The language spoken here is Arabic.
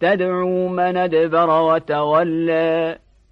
تدعو من أدبر وتولى.